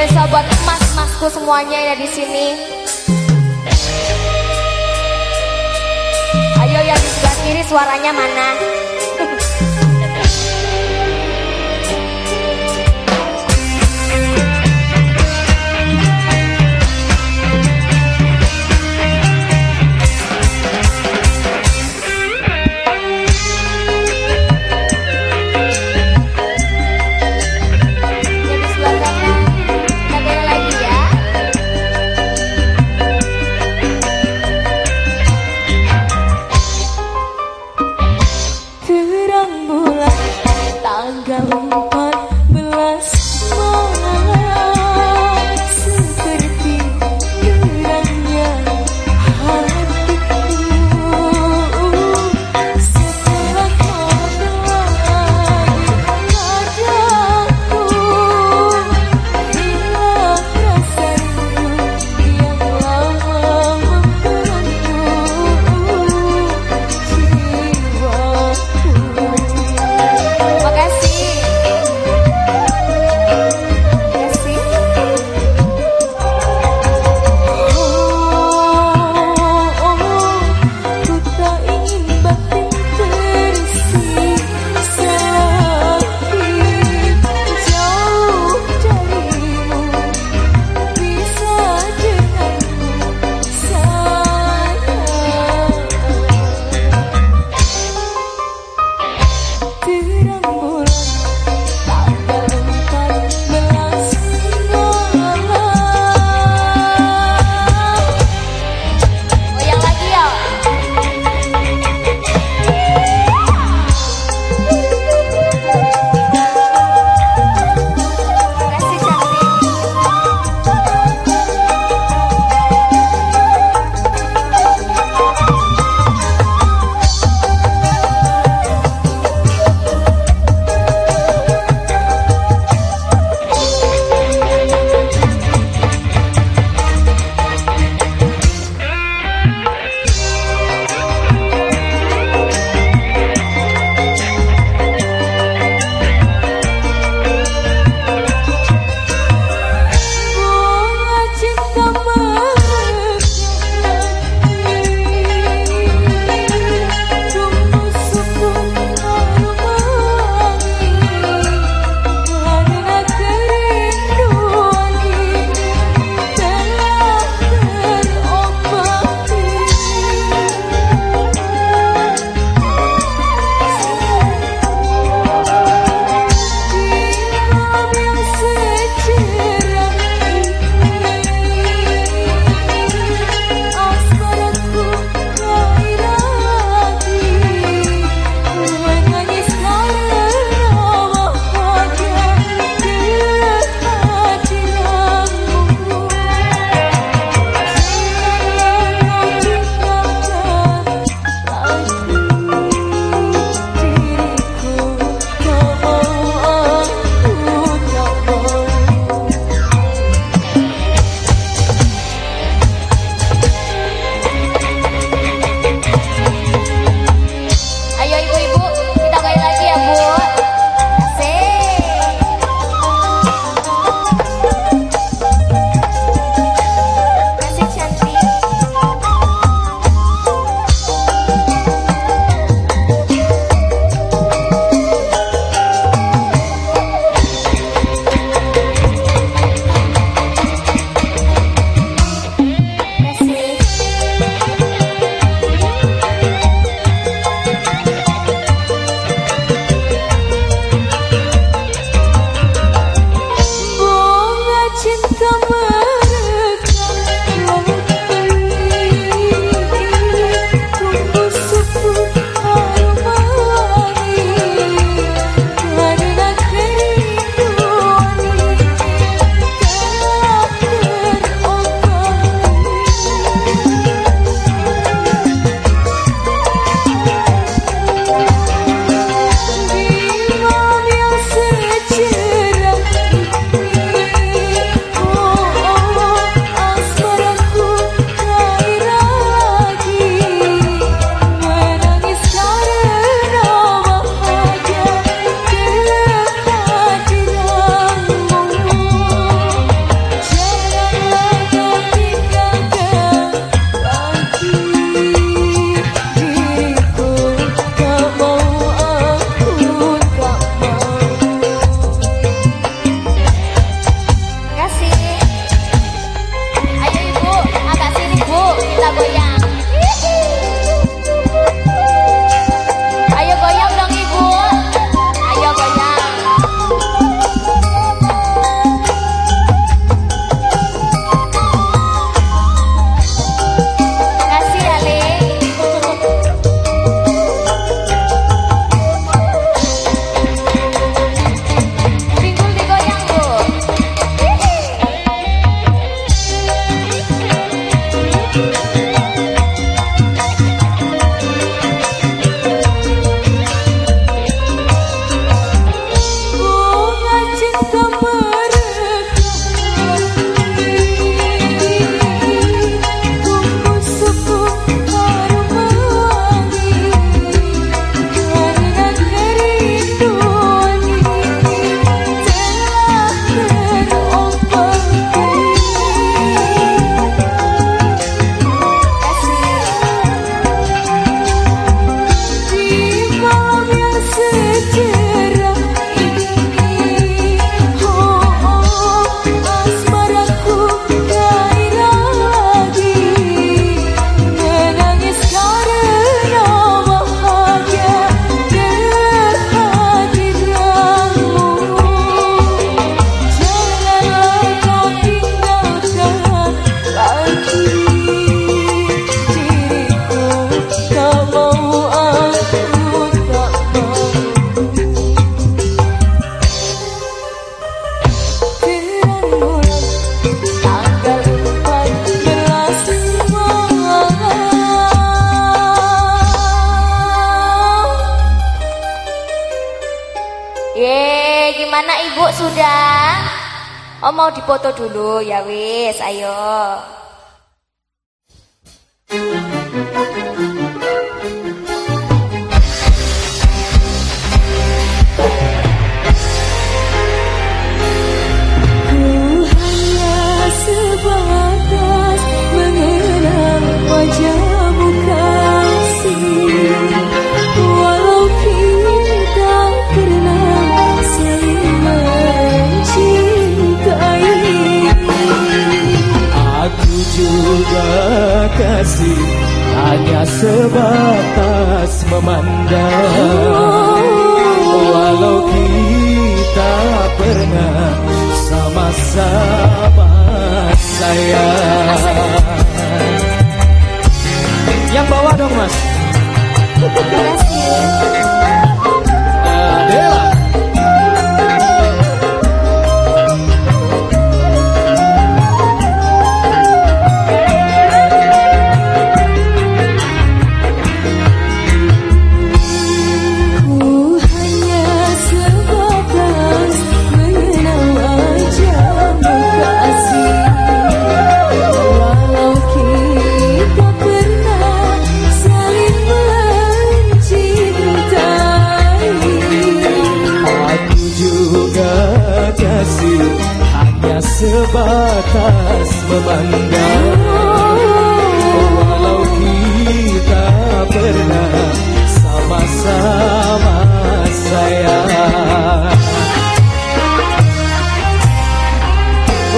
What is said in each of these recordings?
spesial buat emas-emasku semuanya yang ada di sini. Ayo yang di sebelah kiri suaranya mana?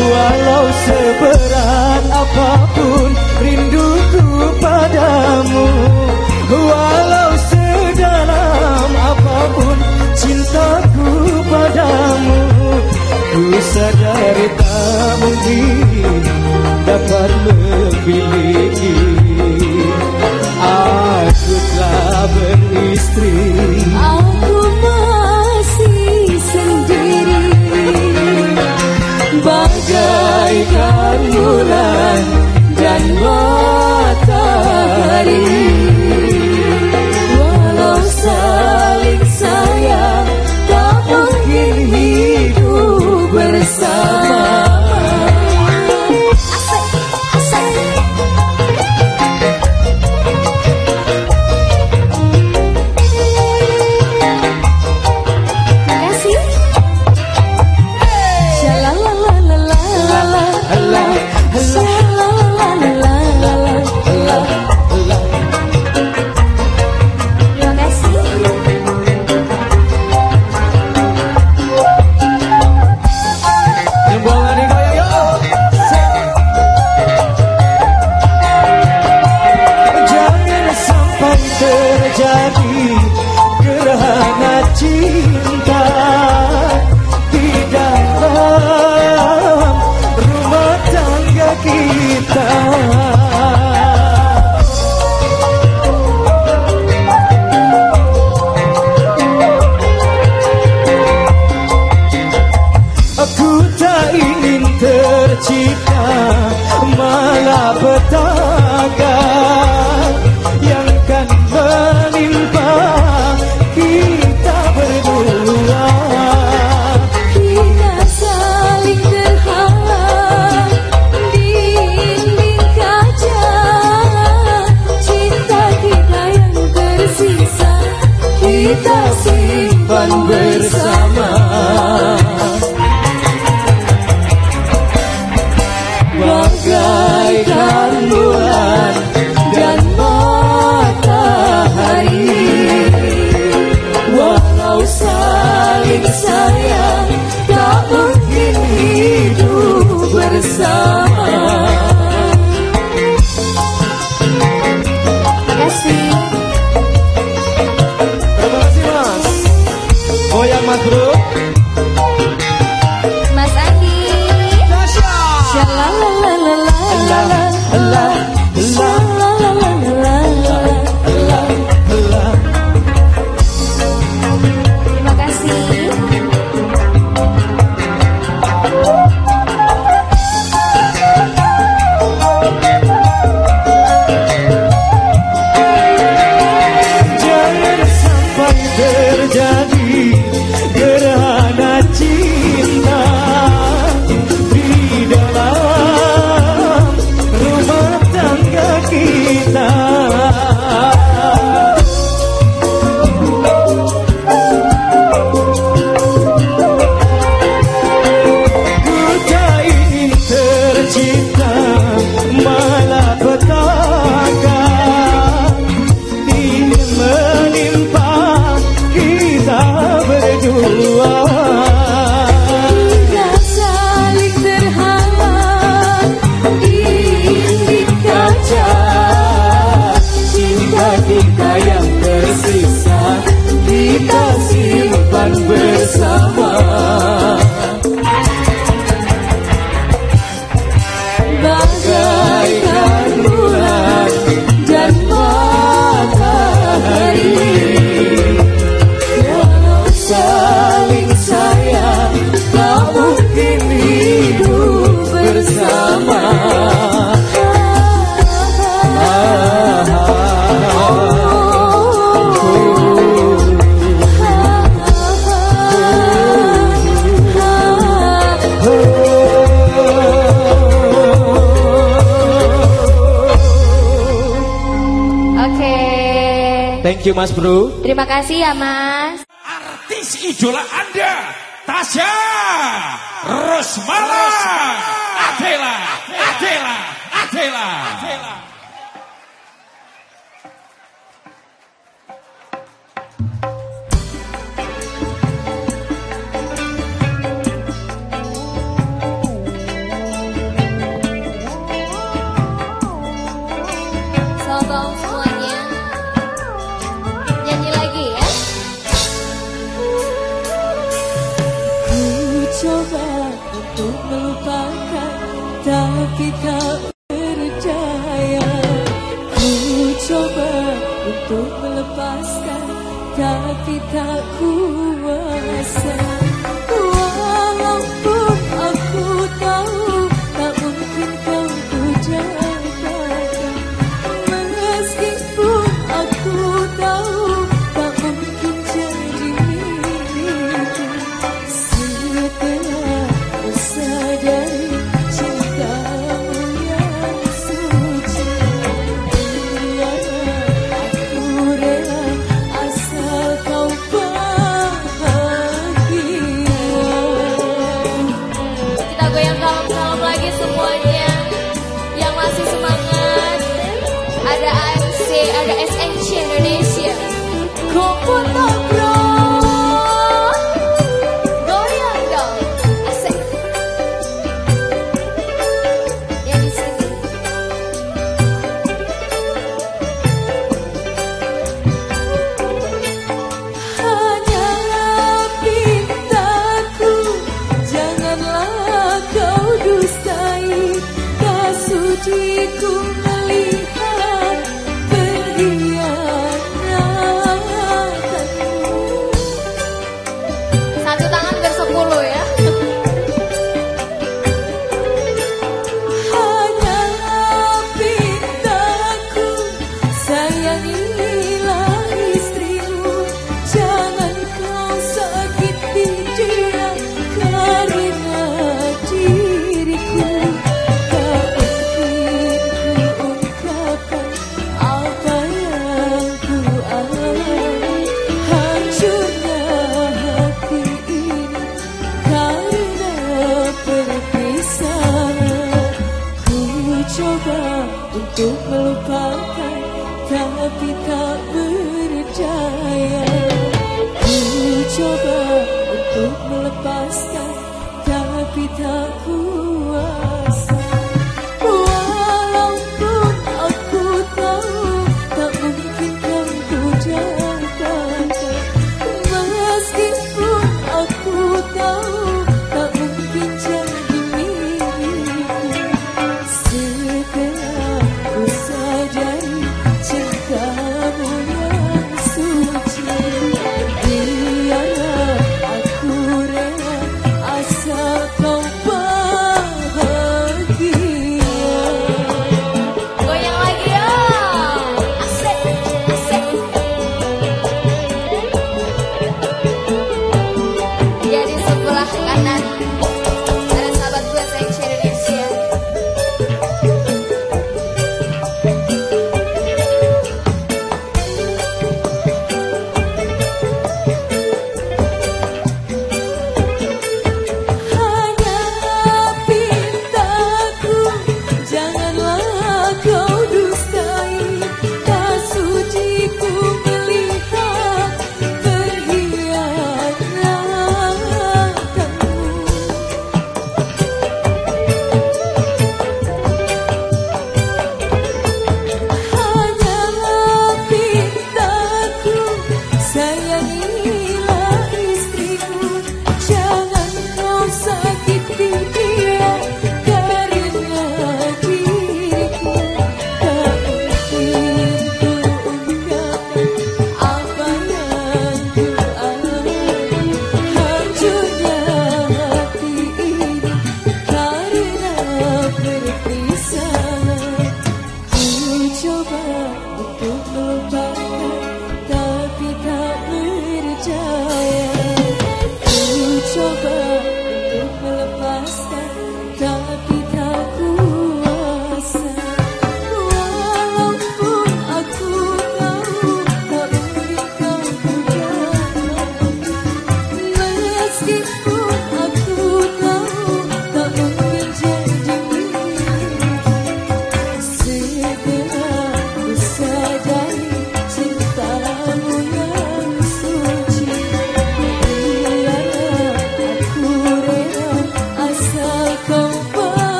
Walau seberat apa pun rinduku padamu. Walau sedalam apa pun cintaku padamu. Ku sadari tak mungkin dapat memiliki. Aku telah beristri Daddy. Thank you Mas Bro. Terima kasih ya Mas. Artis idola Anda, Tasya Rosmala Adela, Adela, tak ku semuanya yang masih semangat. Ada AMC, ada SNC Indonesia. Kumpul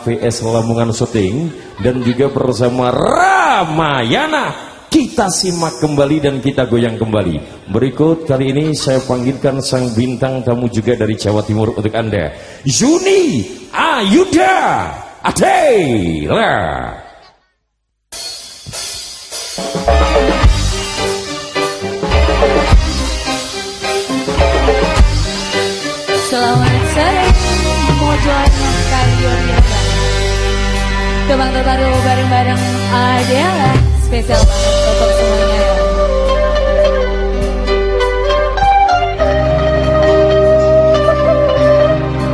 AVS Lamongan Syuting dan juga bersama Ramayana kita simak kembali dan kita goyang kembali. Berikut kali ini saya panggilkan sang bintang tamu juga dari Jawa Timur untuk Anda. Yuni Ayuda Adela. Selamat sore Mojoan kalian Tebang terbaru bareng-bareng Adela. Spesial banget untuk semuanya. Ya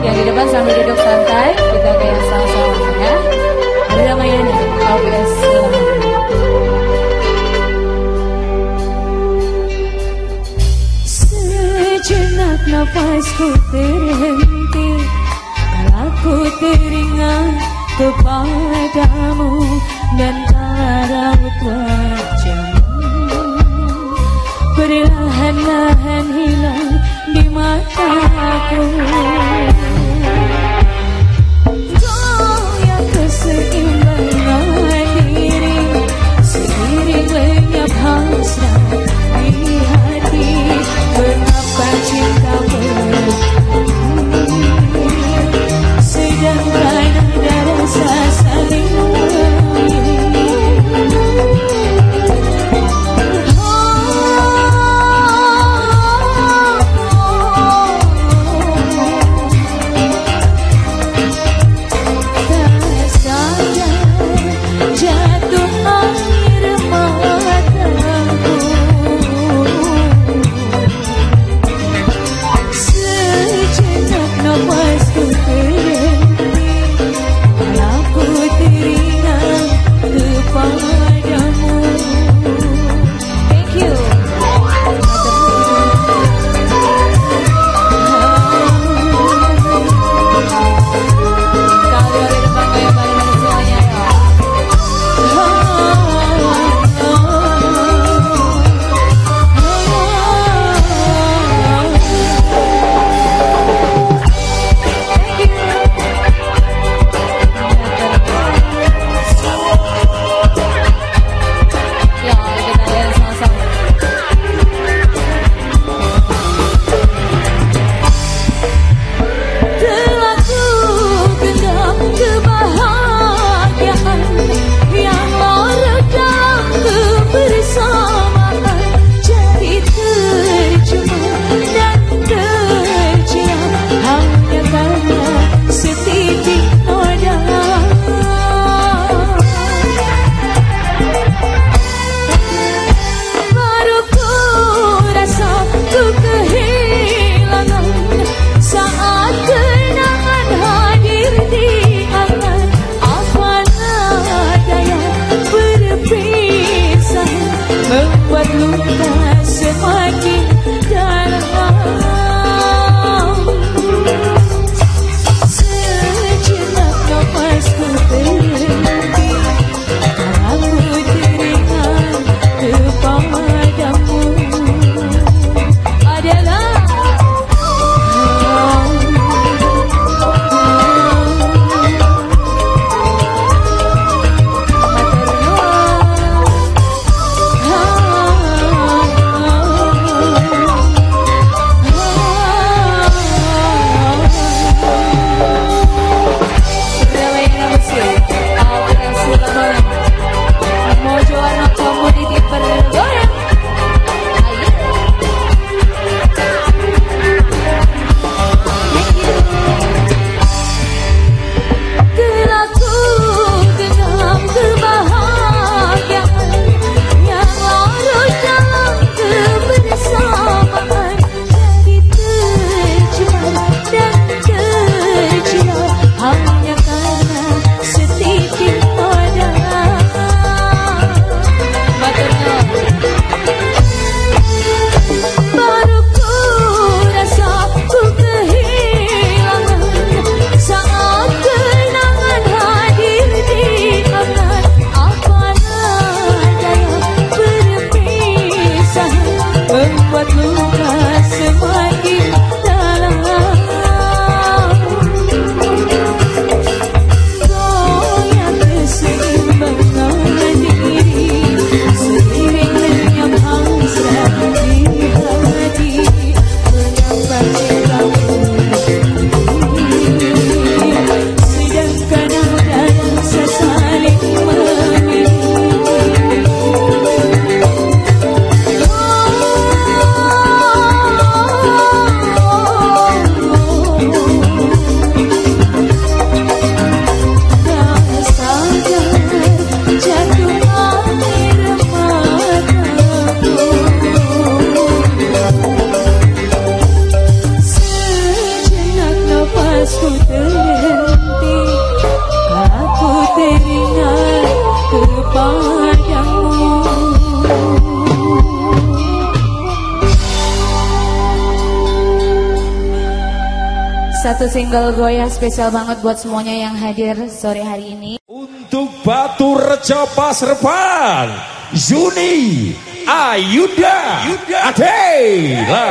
Yang di depan sambil duduk santai Kita kayak sama-sama ya. Ada Ramayana OBS Sejenak nafasku terhenti Kalau ku teringat kepadamu Dan raut wajahmu Perlahan-lahan hilang di mataku single goyah spesial banget buat semuanya yang hadir sore hari ini. Untuk Batu Rejo Pasrepan, Juni Ayuda, Adela.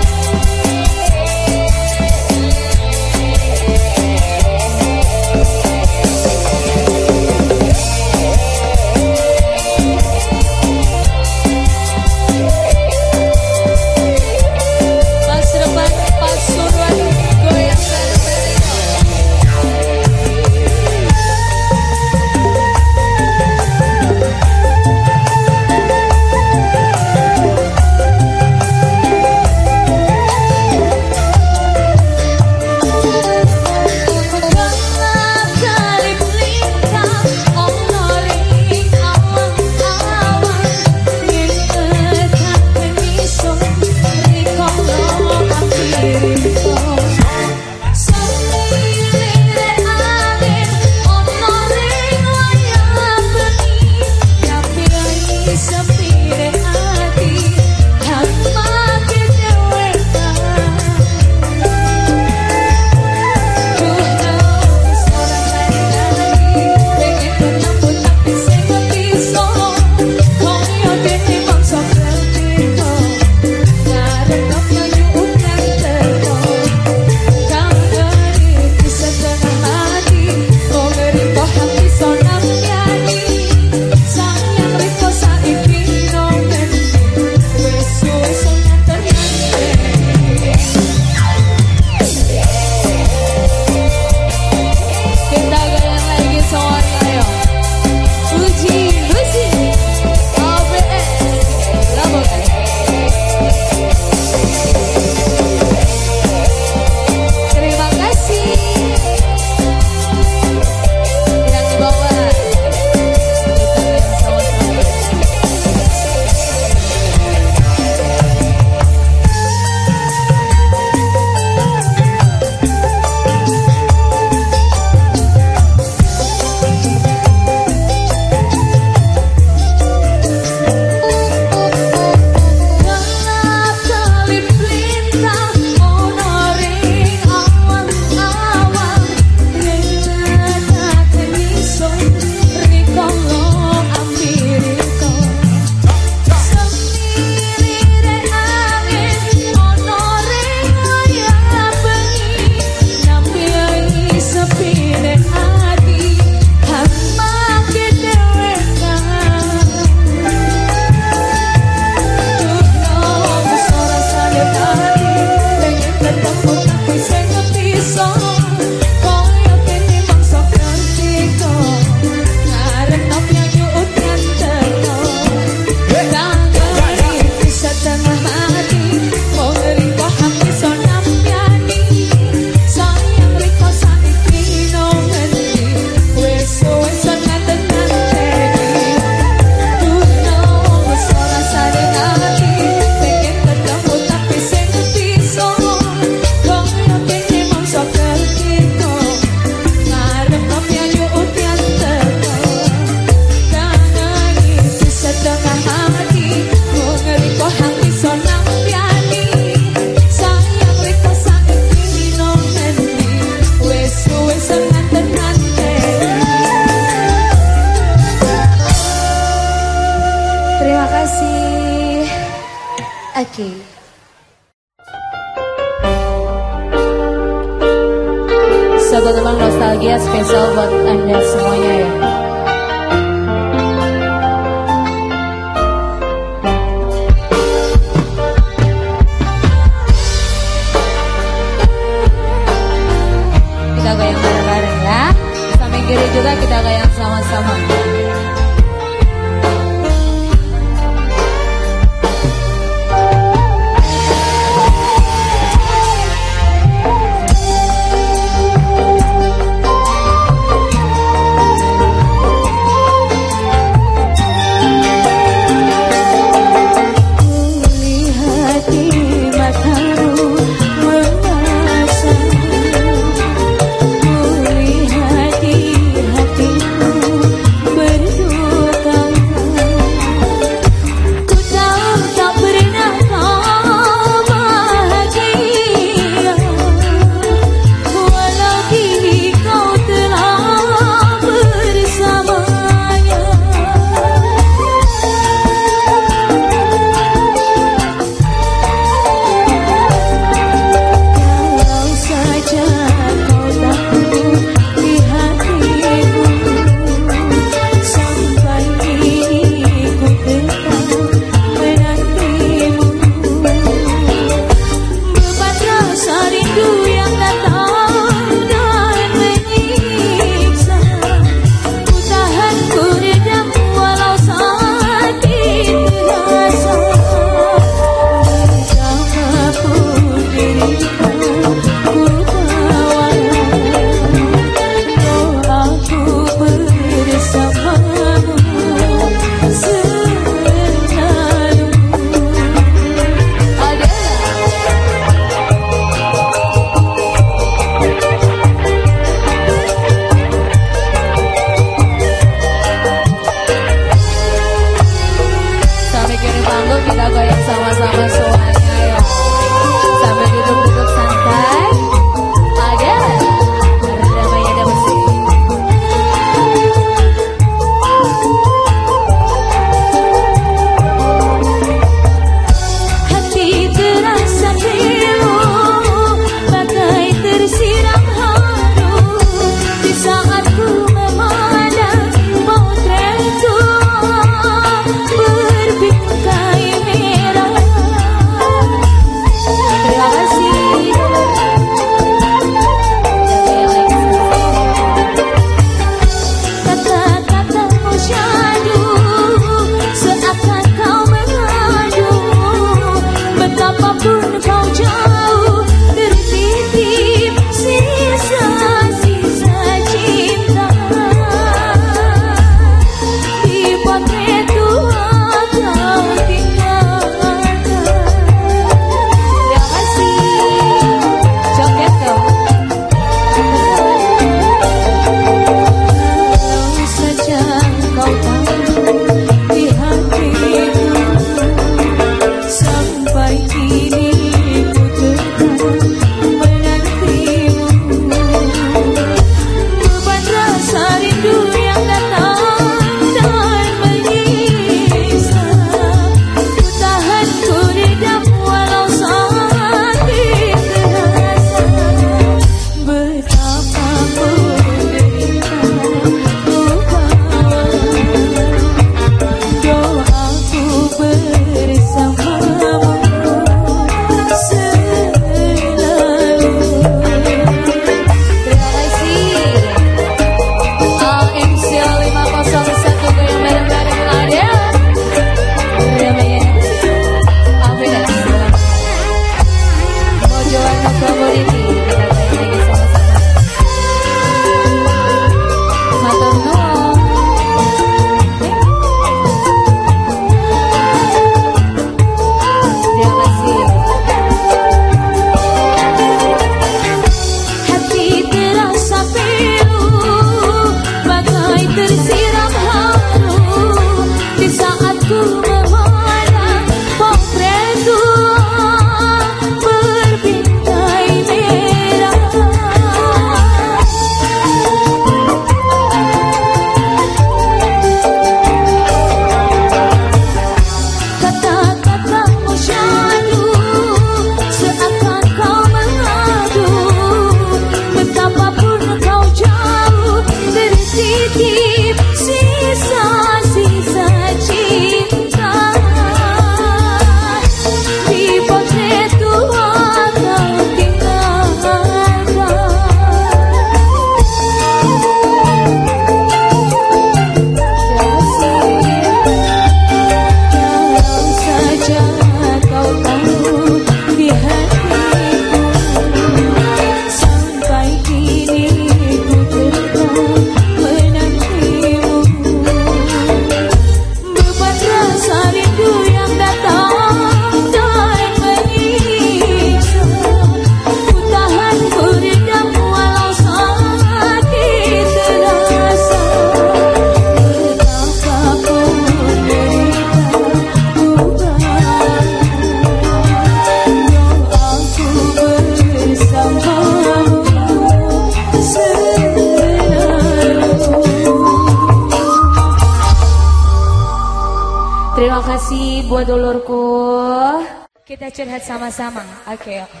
Sama-sama. Oke. Okay.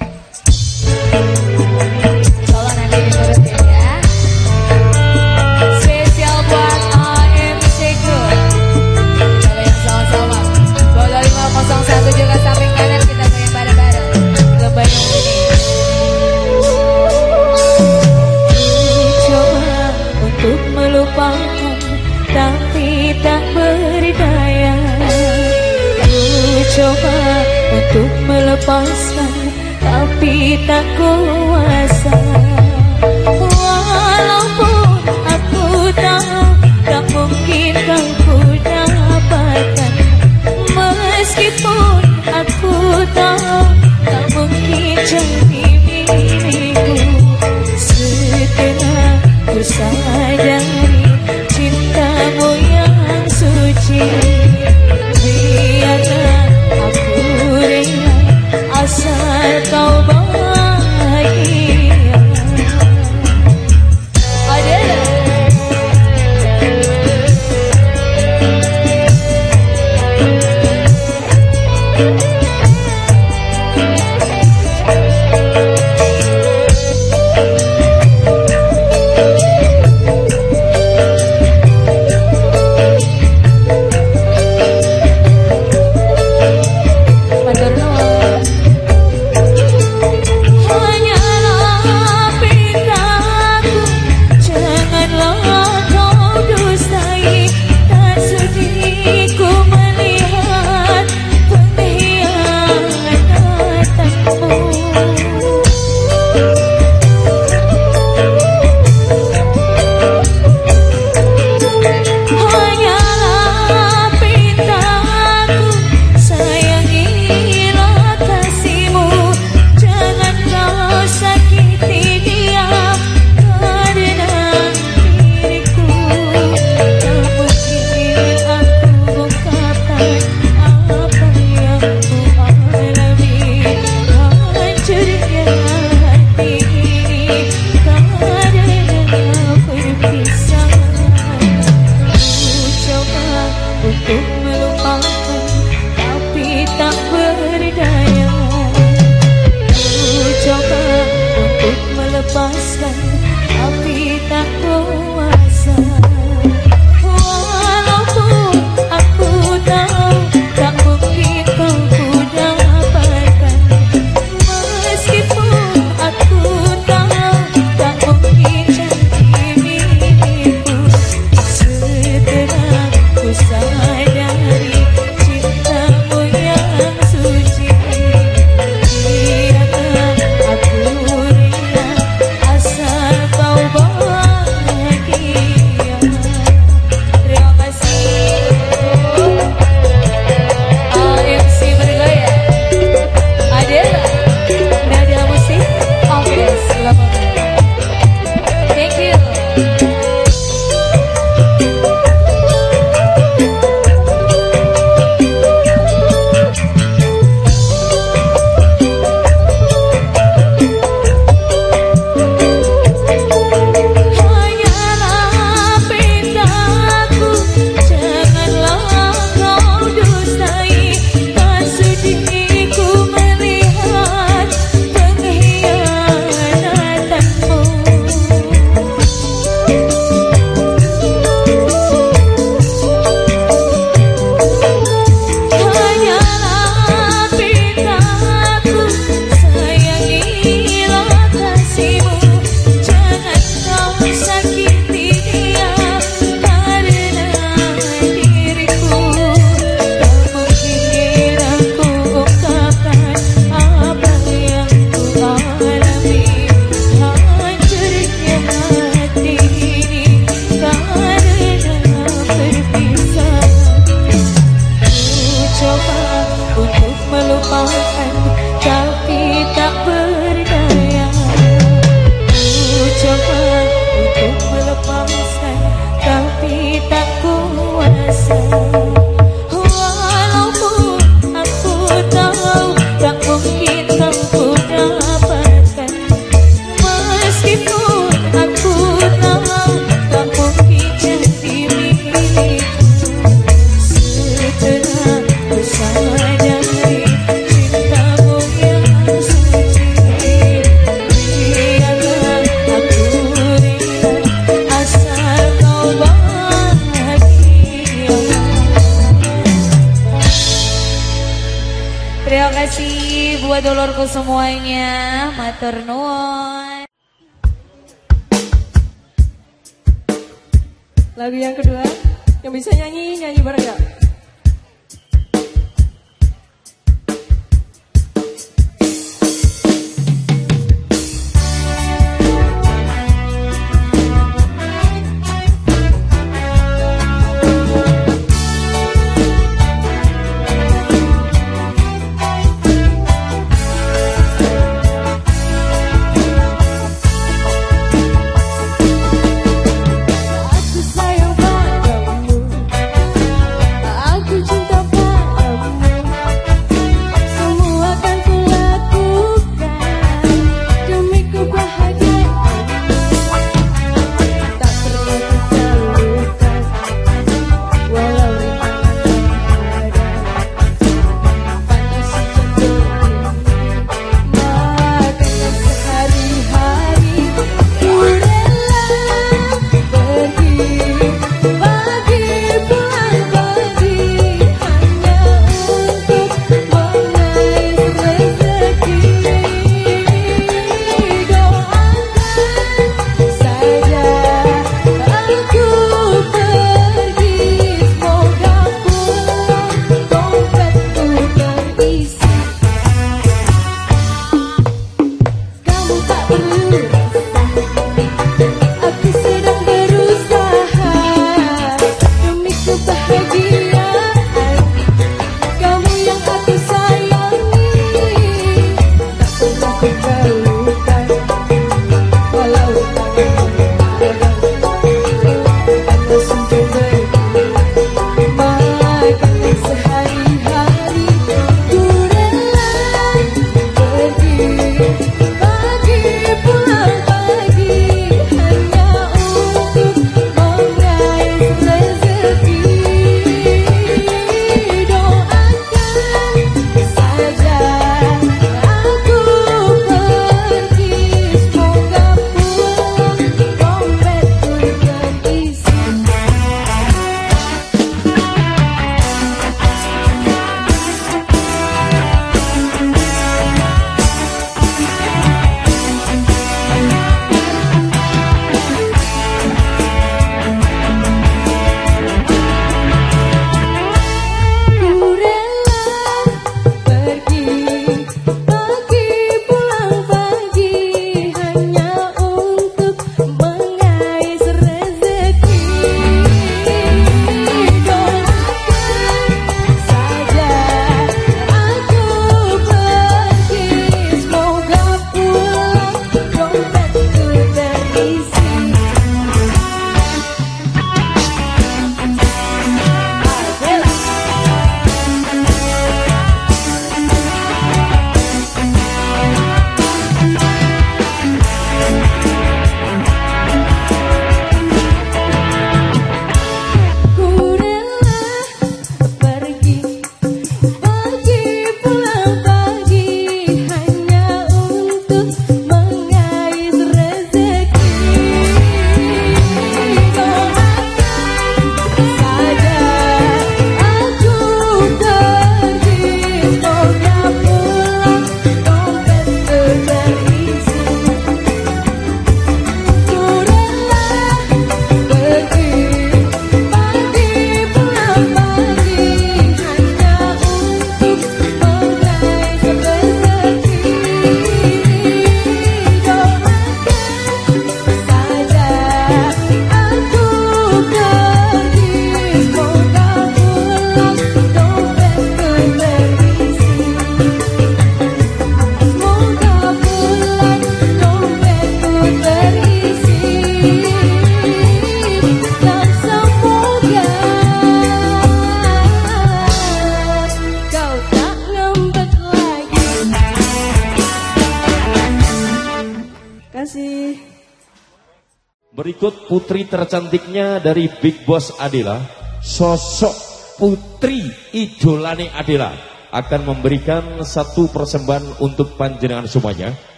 tercantiknya dari Big Boss Adela, sosok putri idolane Adela akan memberikan satu persembahan untuk panjenengan semuanya.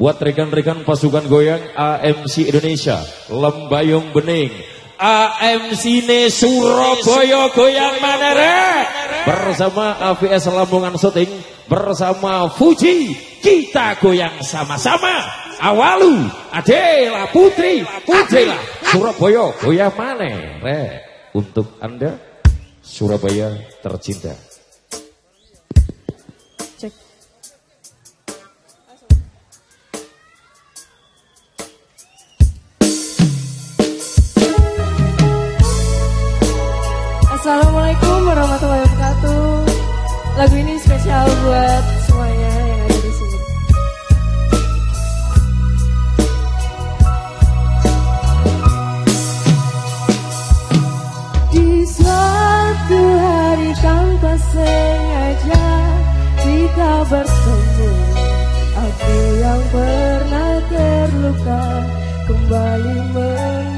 Buat rekan-rekan pasukan goyang AMC Indonesia, Lembayung Bening, AMC ne Surabaya goyang Manere bersama AVS Lamongan Soting, bersama Fuji kita goyang sama-sama awalu Adela Putri Adela Surabaya goyah mana re untuk Anda Surabaya tercinta. Cek. Assalamualaikum warahmatullahi wabarakatuh. Lagu ini spesial buat tanpa sengaja kita bertemu Aku yang pernah terluka kembali menang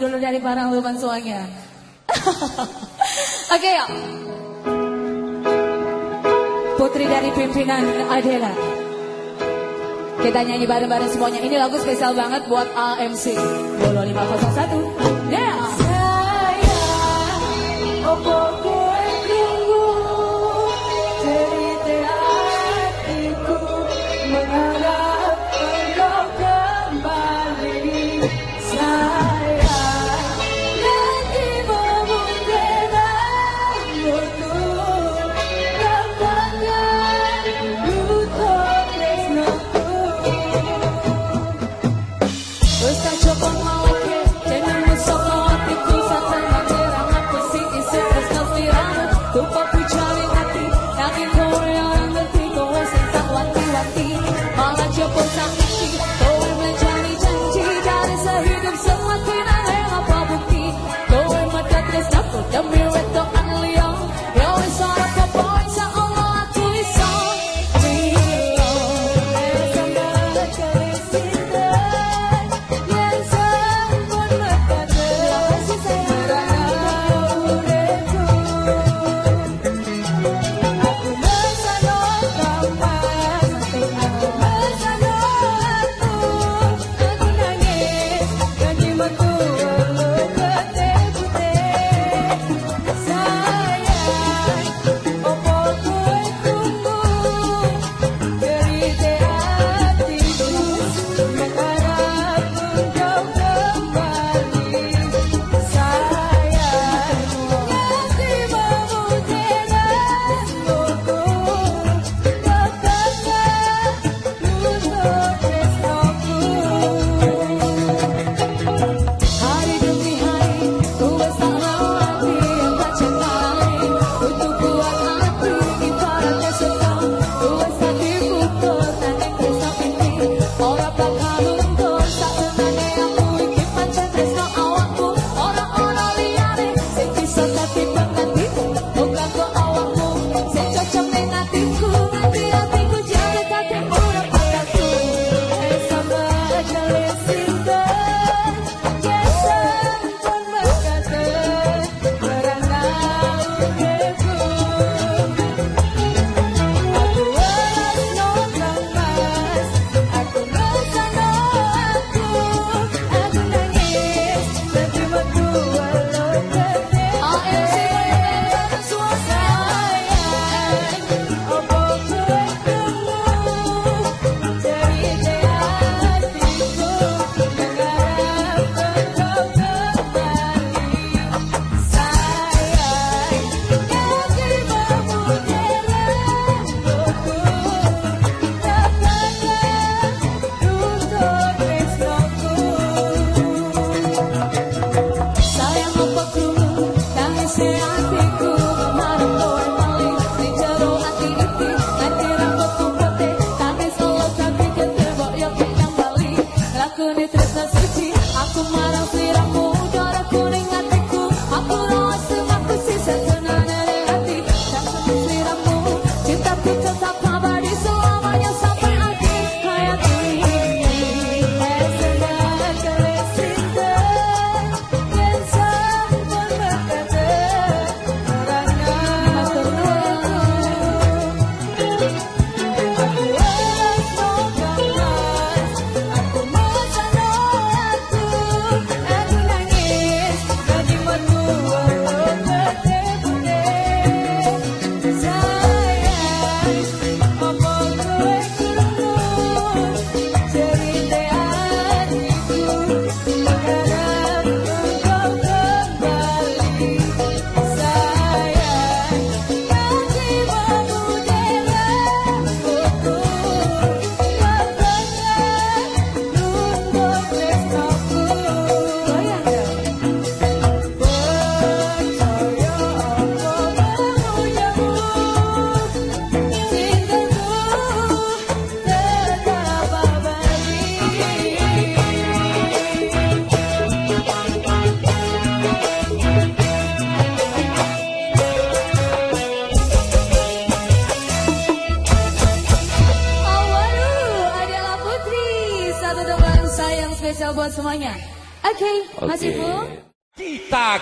dulu dari barang Wilman suanya Oke okay, yuk. Putri dari pimpinan Adela. Kita nyanyi bareng-bareng semuanya. Ini lagu spesial banget buat AMC. Bolo 501.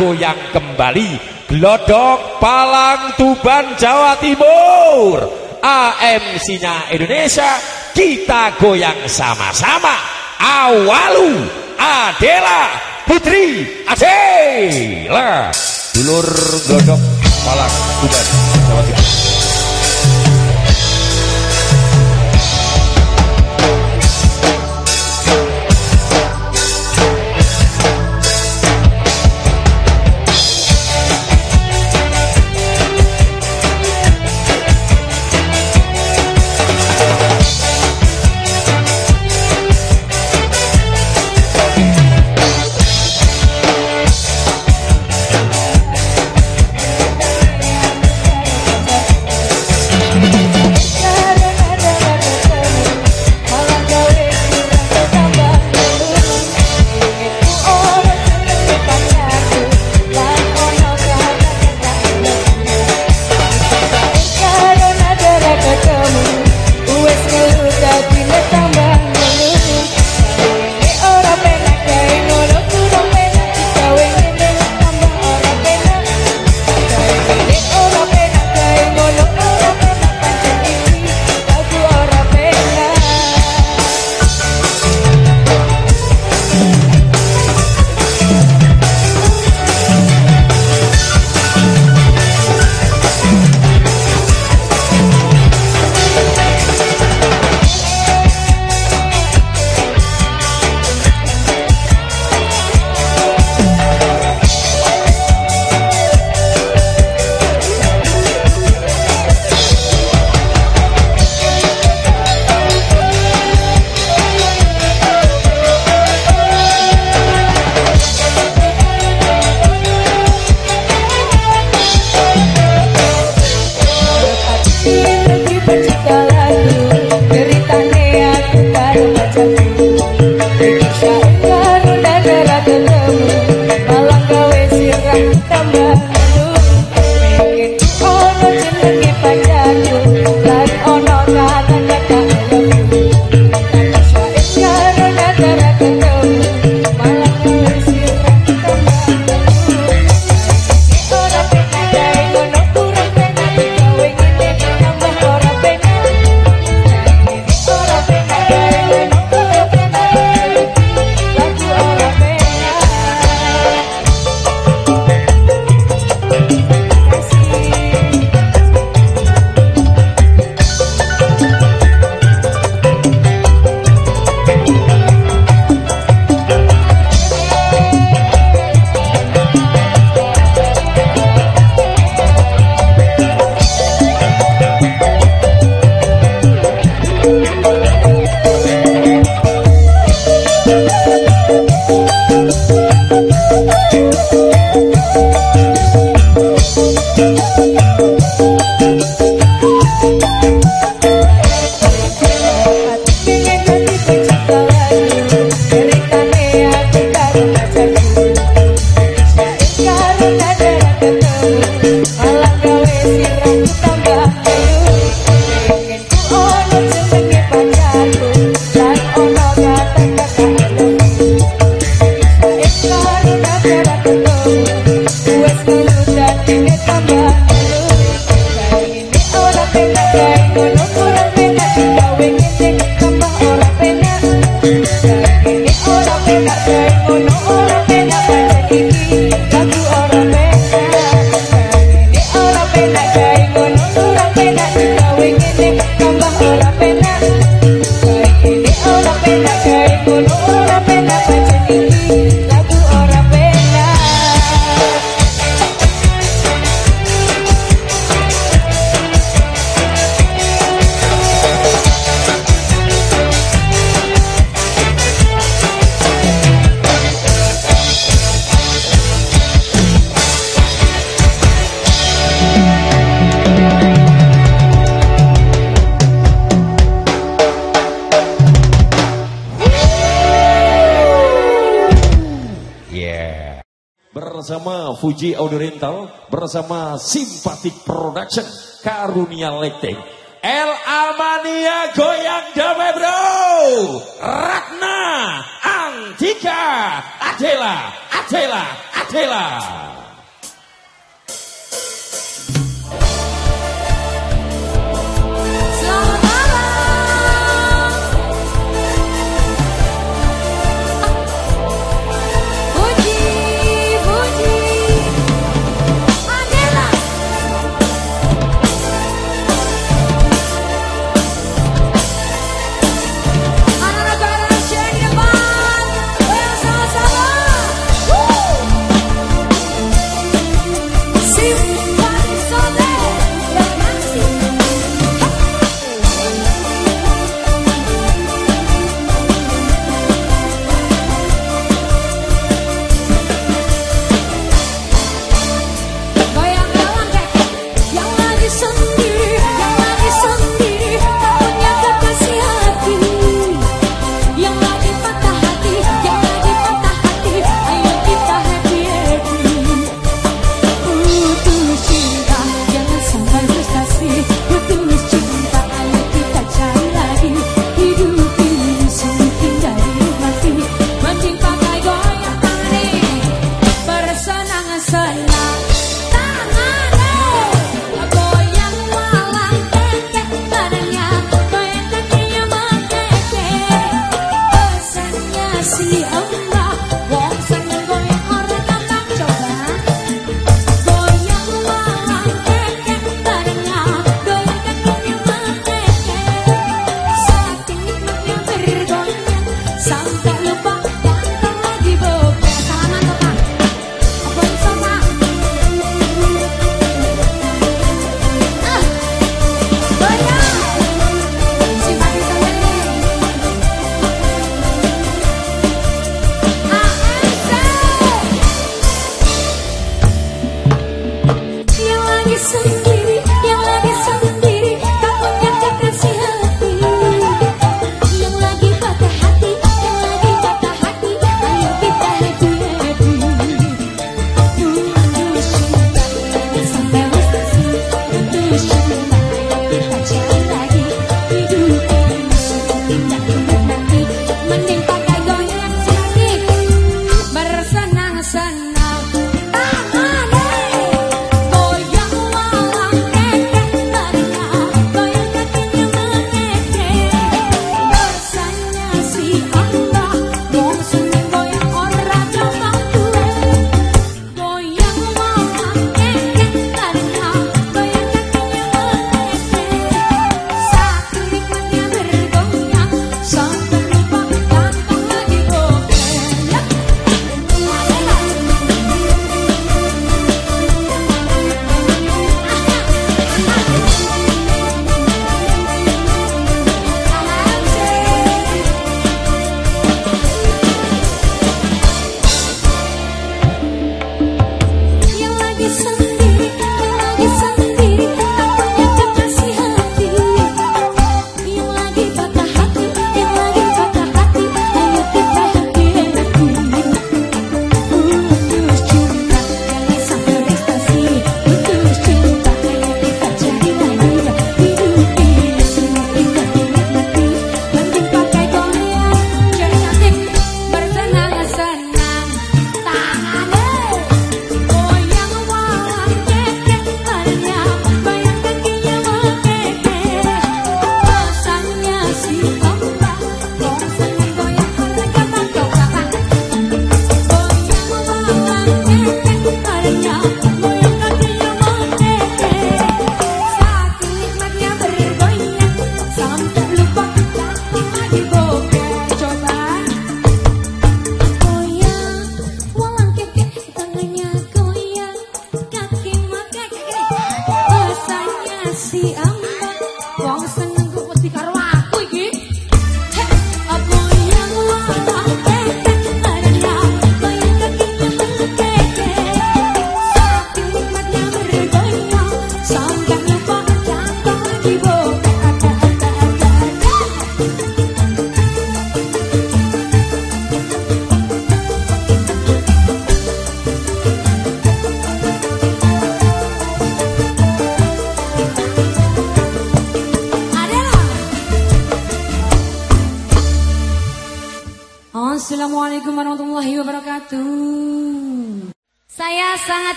Goyang kembali. Glodok Palang Tuban Jawa Timur. AMC-nya Indonesia Kita goyang sama-sama. Awalu Adela Putri Adela. Dulur Glodok Palang Tuban Jawa Timur Production Karunia Lighting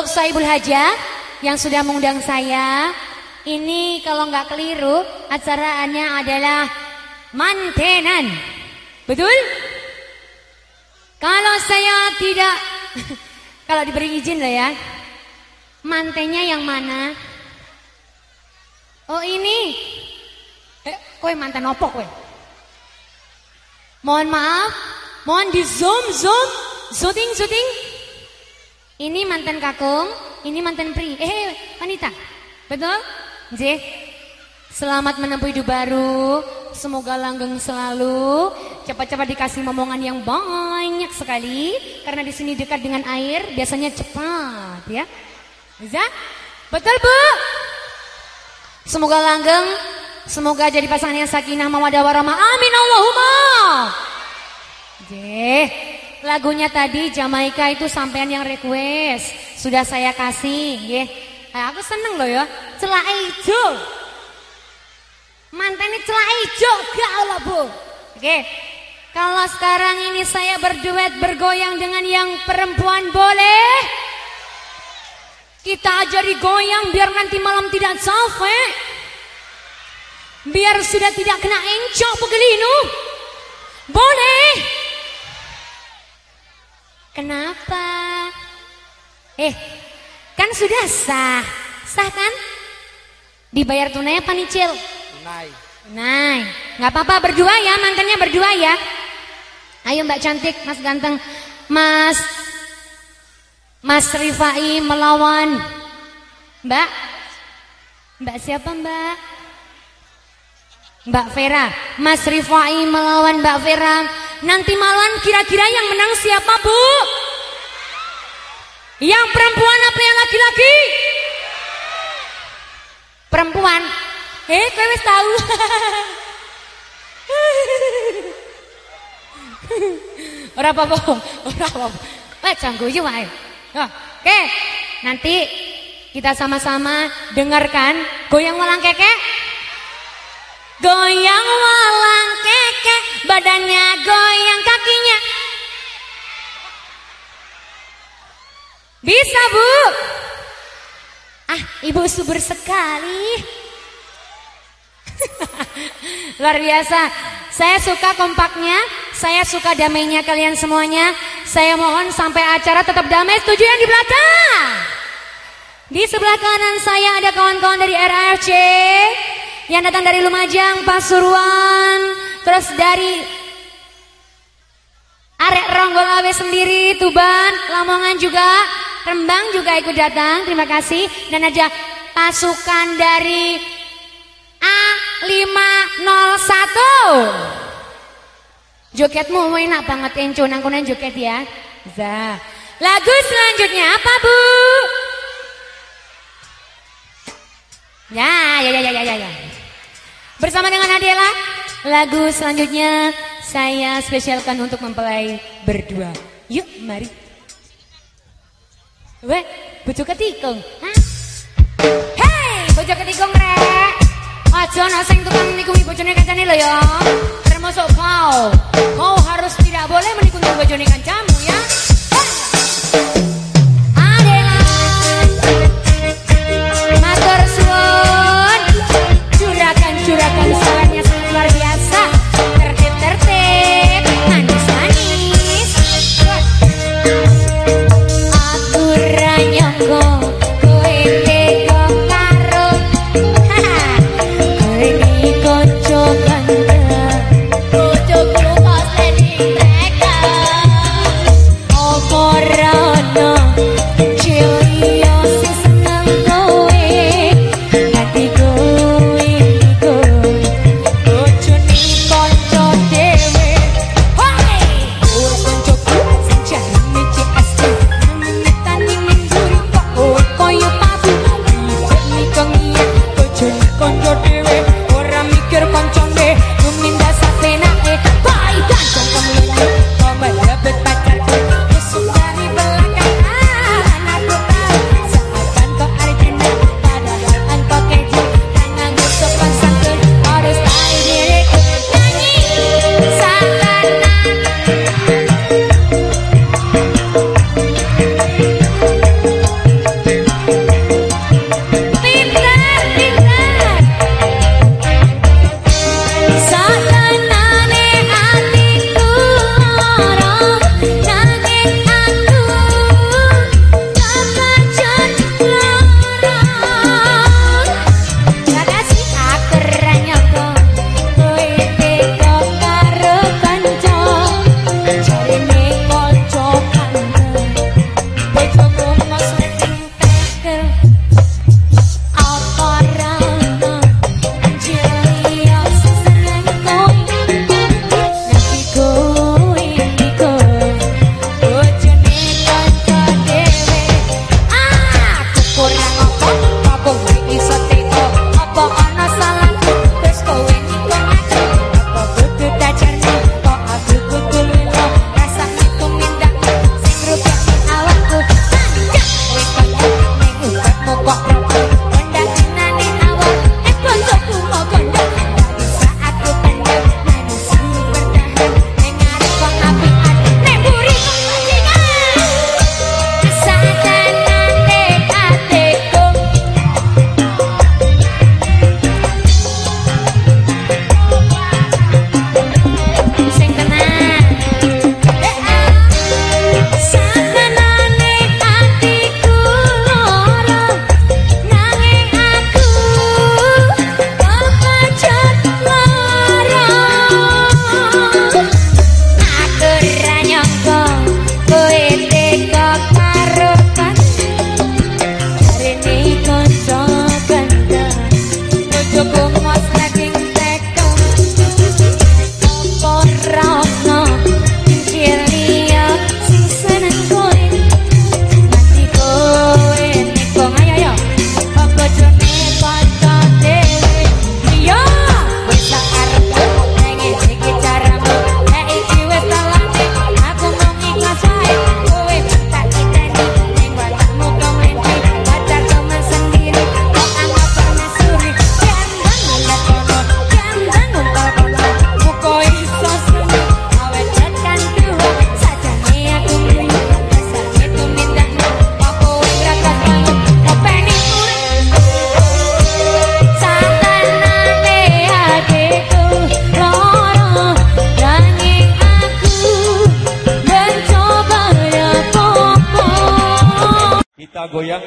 untuk Saibul Hajah yang sudah mengundang saya. Ini kalau nggak keliru acaranya adalah mantenan. Betul? Kalau saya tidak kalau diberi izin lah ya. Mantennya yang mana? Oh ini. Eh, kowe mantan opo kowe? Mohon maaf, mohon di zoom zoom, syuting syuting. Ini mantan kakung, ini mantan pri. Eh, wanita, betul? J. Selamat menempuh hidup baru. Semoga langgeng selalu. Cepat-cepat dikasih momongan yang banyak sekali. Karena di sini dekat dengan air, biasanya cepat, ya. Bisa? Betul, Bu? Semoga langgeng, semoga jadi pasangan yang sakinah mawadah warahmah. Amin Allahumma. Jeh, lagunya tadi Jamaika itu sampean yang request. Sudah saya kasih, nggih. Nah, aku seneng loh ya. Celak ijo. Mantannya celak ijo gak Allah, Bu. Oke. Kalau sekarang ini saya berduet bergoyang dengan yang perempuan boleh? Kita ajari goyang biar nanti malam tidak capek. Biar sudah tidak kena encok begelinu. Boleh? Kenapa? Eh, kan sudah sah. Sah kan? Dibayar tunai apa nyicil? Tunai. Tunai. Nggak apa-apa berdua ya, mantannya berdua ya. Ayo Mbak cantik, Mas ganteng, Mas Mas Rifai melawan Mbak Mbak siapa Mbak? Mbak Vera Mas Rifai melawan Mbak Vera Nanti malam kira-kira yang menang siapa Bu? Yang perempuan apa yang laki-laki? Perempuan Eh kowe wis tahu Ora apa-apa, ora apa-apa. Eh janggo yo wae. Nah, Oke, nanti kita sama-sama dengarkan goyang walang keke. Goyang walang keke, badannya goyang kakinya. Bisa bu? Ah, ibu subur sekali. Luar biasa. Saya suka kompaknya, saya suka damainya kalian semuanya. Saya mohon sampai acara tetap damai. Setuju yang di belakang? Di sebelah kanan saya ada kawan-kawan dari RRC yang datang dari Lumajang, Pasuruan, terus dari Arek Ronggolawe sendiri, Tuban, Lamongan juga, Rembang juga ikut datang. Terima kasih. Dan ada pasukan dari A501. Jogetmu enak banget Enco nangkunan joget ya. Za. Lagu selanjutnya apa Bu? Ya, ya, ya, ya, ya, ya. Bersama dengan Adela, lagu selanjutnya saya spesialkan untuk mempelai berdua. Yuk, mari. Weh, bojo ketikung. Hei, bojo ketikung rek. Aja ana sing tukang nikumi bojone kancane lho ya. Termasuk kau. Kau harus tidak boleh menikuni bojone kancamu ya. Adela. akan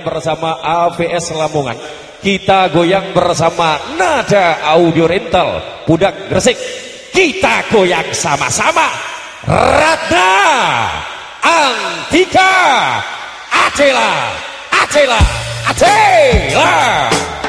bersama AVS Lamongan. Kita goyang bersama Nada Audio Rental Pudak Gresik. Kita goyang sama-sama. Ratna Antika Acela Acela Acela.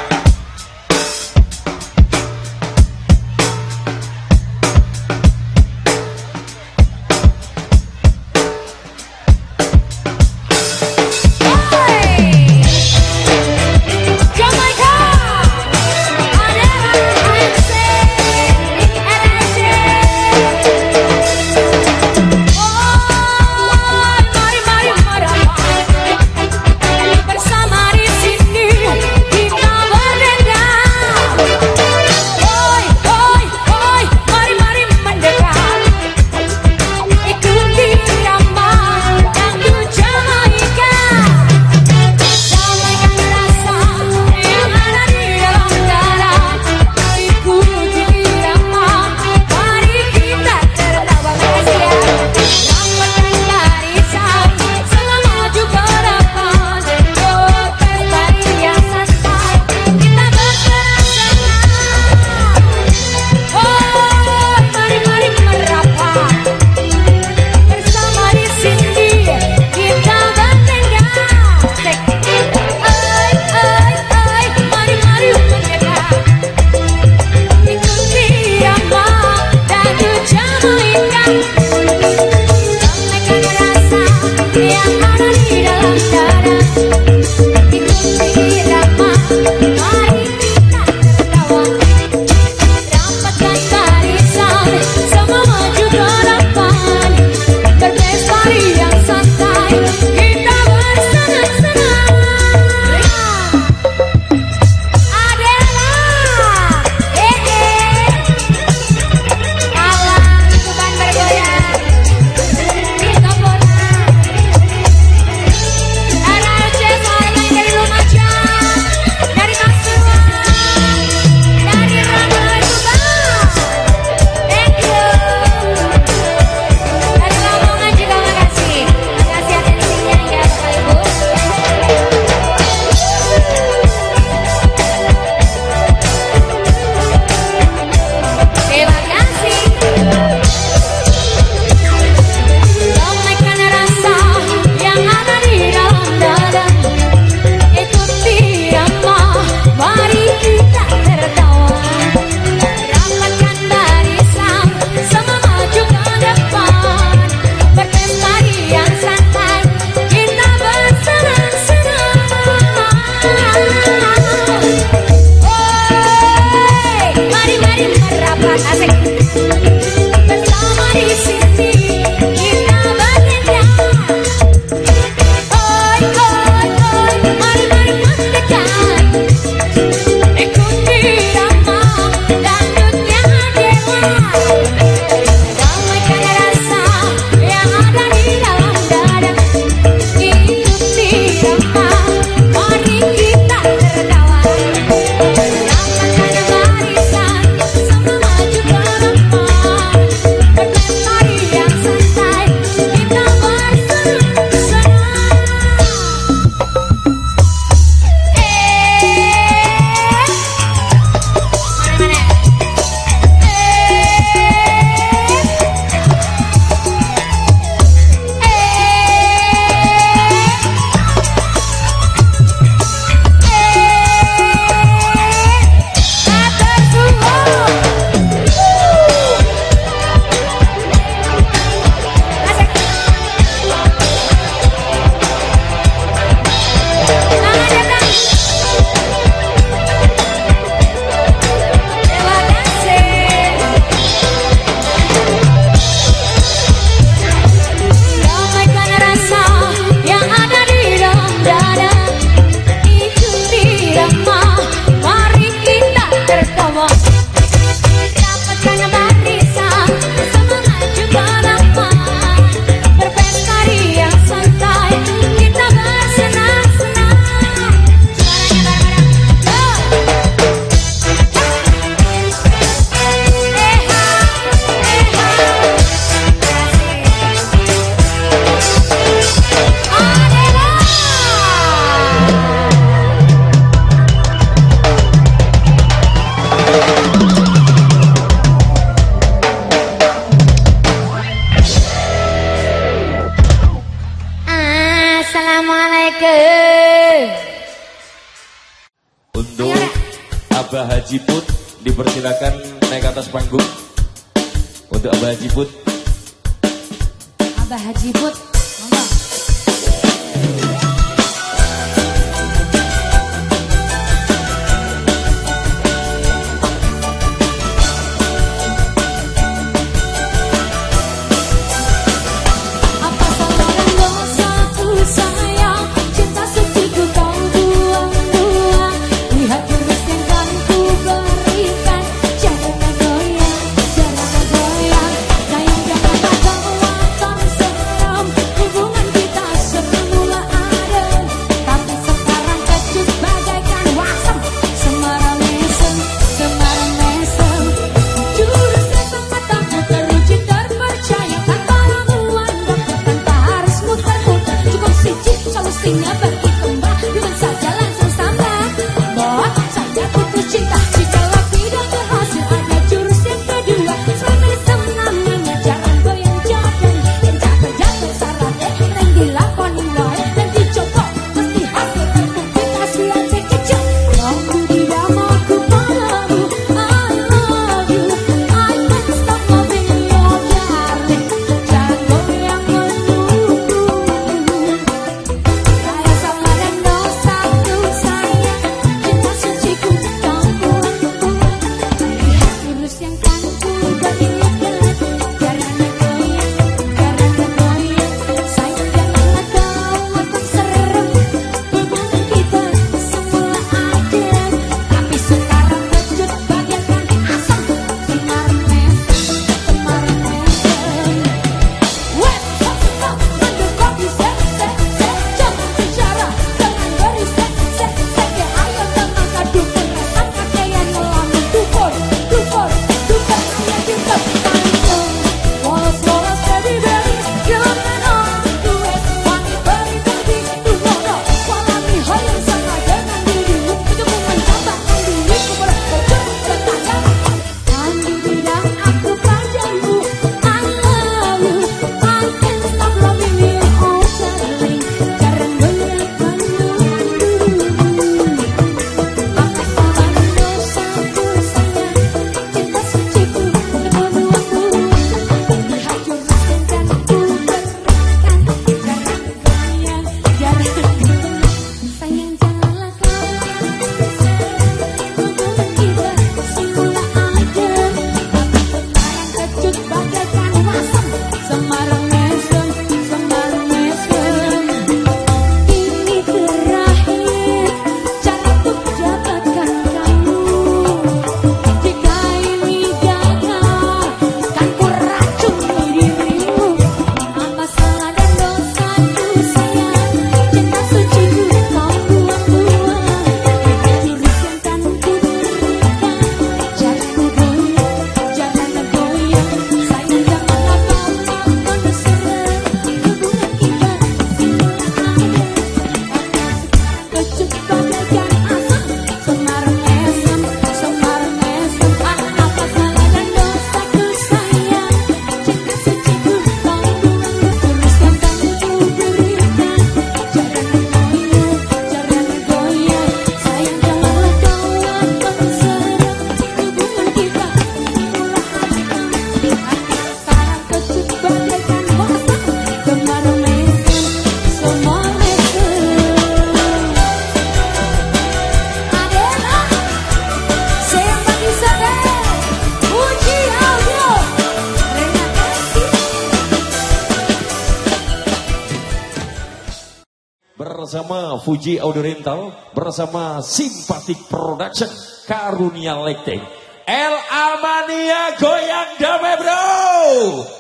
Fuji Audio Rental bersama Simpatik Production Karunia Lighting. El Amania goyang damai bro.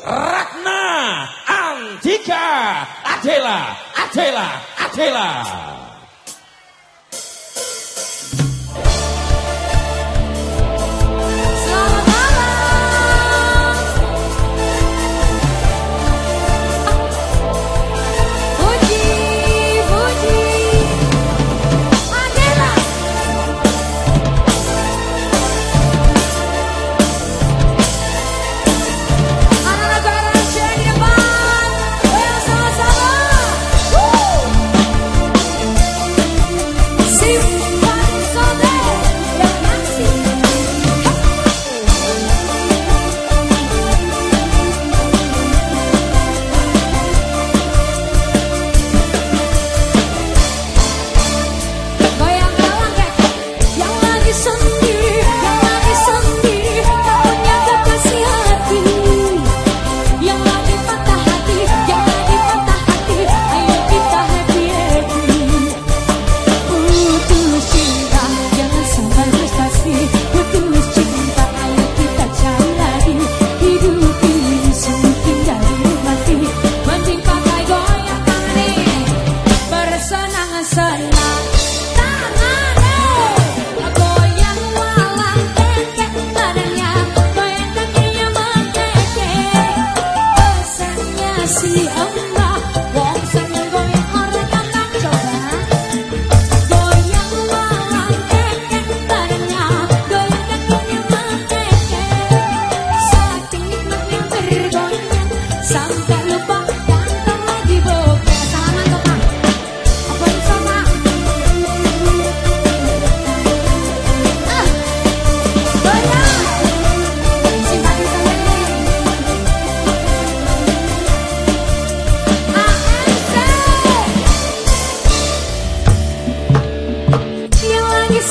Ratna Antika Adela Adela Adela.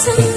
Assalamualaikum